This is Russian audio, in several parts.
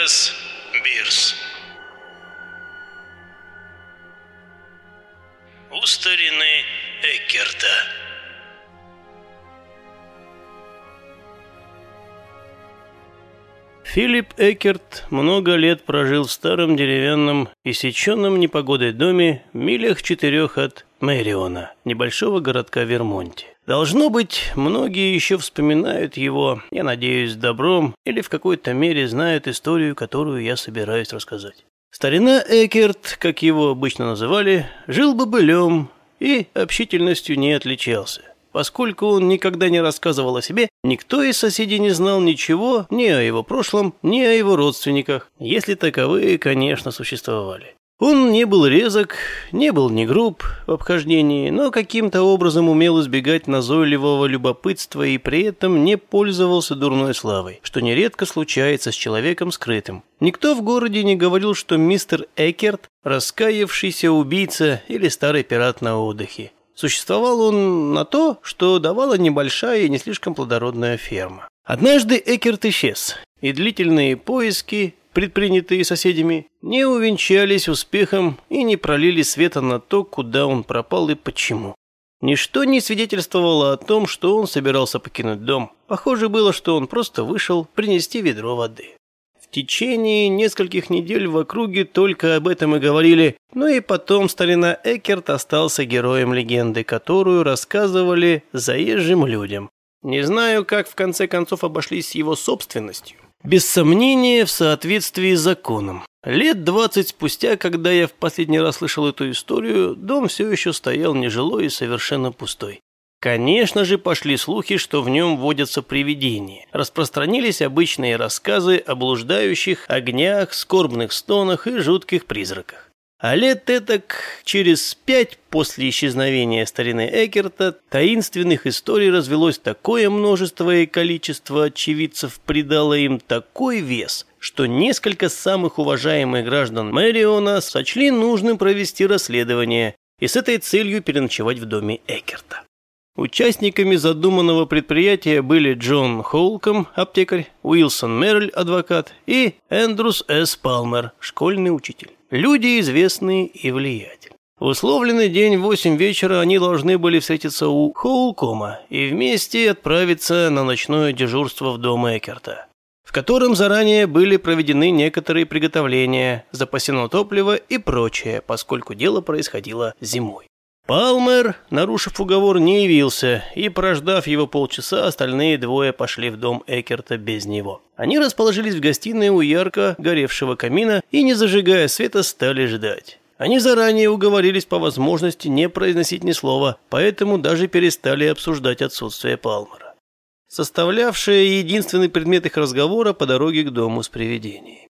Г.С. Бирс. У старины Эккерта. Филипп Экерт много лет прожил в старом деревянном, иссеченном непогодой доме милях четырех от Мэриона, небольшого городка Вермонте. Должно быть, многие еще вспоминают его, я надеюсь, добром или в какой-то мере знают историю, которую я собираюсь рассказать. Старина Экерт, как его обычно называли, жил бобылем и общительностью не отличался. Поскольку он никогда не рассказывал о себе, никто из соседей не знал ничего ни о его прошлом, ни о его родственниках, если таковые, конечно, существовали. Он не был резок, не был не груб в обхождении, но каким-то образом умел избегать назойливого любопытства и при этом не пользовался дурной славой, что нередко случается с человеком скрытым. Никто в городе не говорил, что мистер Экерт – раскаявшийся убийца или старый пират на отдыхе. Существовал он на то, что давала небольшая и не слишком плодородная ферма. Однажды Экерт исчез, и длительные поиски, предпринятые соседями, не увенчались успехом и не пролили света на то, куда он пропал и почему. Ничто не свидетельствовало о том, что он собирался покинуть дом. Похоже было, что он просто вышел принести ведро воды. В течение нескольких недель в округе только об этом и говорили, но и потом старина Экерт остался героем легенды, которую рассказывали заезжим людям. Не знаю, как в конце концов обошлись с его собственностью. Без сомнения, в соответствии с законом. Лет двадцать спустя, когда я в последний раз слышал эту историю, дом все еще стоял нежилой и совершенно пустой. Конечно же, пошли слухи, что в нем водятся привидения. Распространились обычные рассказы о блуждающих огнях, скорбных стонах и жутких призраках. А лет этак через пять после исчезновения старины Экерта таинственных историй развелось такое множество и количество очевидцев придало им такой вес, что несколько самых уважаемых граждан Мэриона сочли нужным провести расследование и с этой целью переночевать в доме Экерта. Участниками задуманного предприятия были Джон Холком, аптекарь, Уилсон Мерриль, адвокат, и Эндрюс С. Палмер, школьный учитель. Люди известные и влиятельные. В условленный день в 8 вечера они должны были встретиться у Хоулкома и вместе отправиться на ночное дежурство в дом Экерта, в котором заранее были проведены некоторые приготовления, запасено топливо и прочее, поскольку дело происходило зимой. Палмер, нарушив уговор, не явился, и, прождав его полчаса, остальные двое пошли в дом Экерта без него. Они расположились в гостиной у ярко горевшего камина и, не зажигая света, стали ждать. Они заранее уговорились по возможности не произносить ни слова, поэтому даже перестали обсуждать отсутствие Палмера, составлявшее единственный предмет их разговора по дороге к дому с привидением.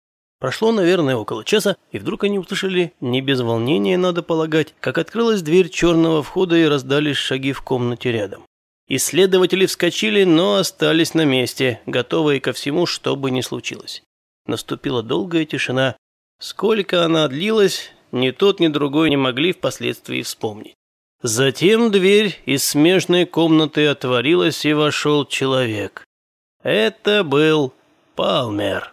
Прошло, наверное, около часа, и вдруг они услышали, не без волнения, надо полагать, как открылась дверь черного входа и раздались шаги в комнате рядом. Исследователи вскочили, но остались на месте, готовые ко всему, что бы ни случилось. Наступила долгая тишина. Сколько она длилась, ни тот, ни другой не могли впоследствии вспомнить. Затем дверь из смежной комнаты отворилась, и вошел человек. Это был Палмер.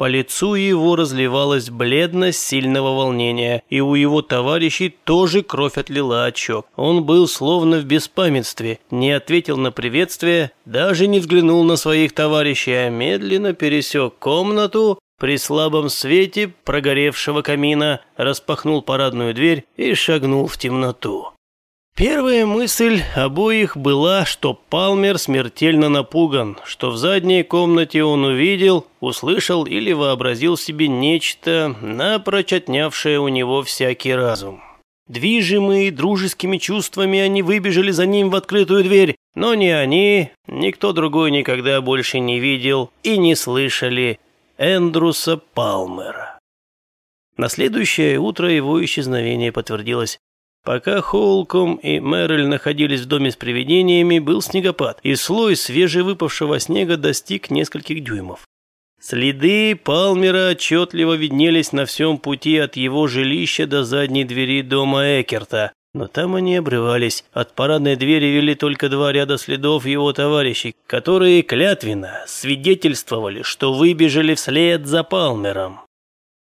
По лицу его разливалась бледность сильного волнения, и у его товарищей тоже кровь отлила от щек. Он был словно в беспамятстве, не ответил на приветствие, даже не взглянул на своих товарищей, а медленно пересек комнату, при слабом свете прогоревшего камина распахнул парадную дверь и шагнул в темноту. Первая мысль обоих была, что Палмер смертельно напуган, что в задней комнате он увидел, услышал или вообразил себе нечто, напрочь отнявшее у него всякий разум. Движимые дружескими чувствами, они выбежали за ним в открытую дверь, но ни они, никто другой никогда больше не видел и не слышали Эндруса Палмера. На следующее утро его исчезновение подтвердилось. Пока Холком и Мэриль находились в доме с привидениями, был снегопад, и слой свежевыпавшего снега достиг нескольких дюймов. Следы Палмера отчетливо виднелись на всем пути от его жилища до задней двери дома Экерта, Но там они обрывались. От парадной двери вели только два ряда следов его товарищей, которые клятвенно свидетельствовали, что выбежали вслед за Палмером.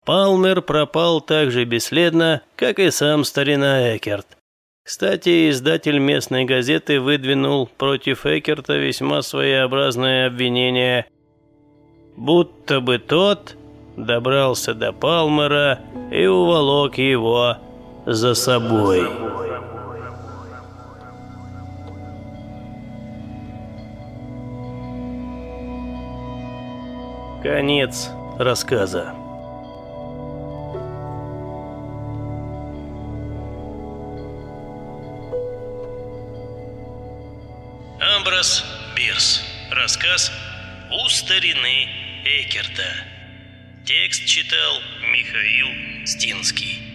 Палмер пропал так же бесследно, как и сам старина Экерт. Кстати, издатель местной газеты выдвинул против Экерта весьма своеобразное обвинение, будто бы тот добрался до Палмера и уволок его за собой. Конец рассказа. Амброс Бирс. Рассказ «У старины Экерта». Текст читал Михаил Стинский.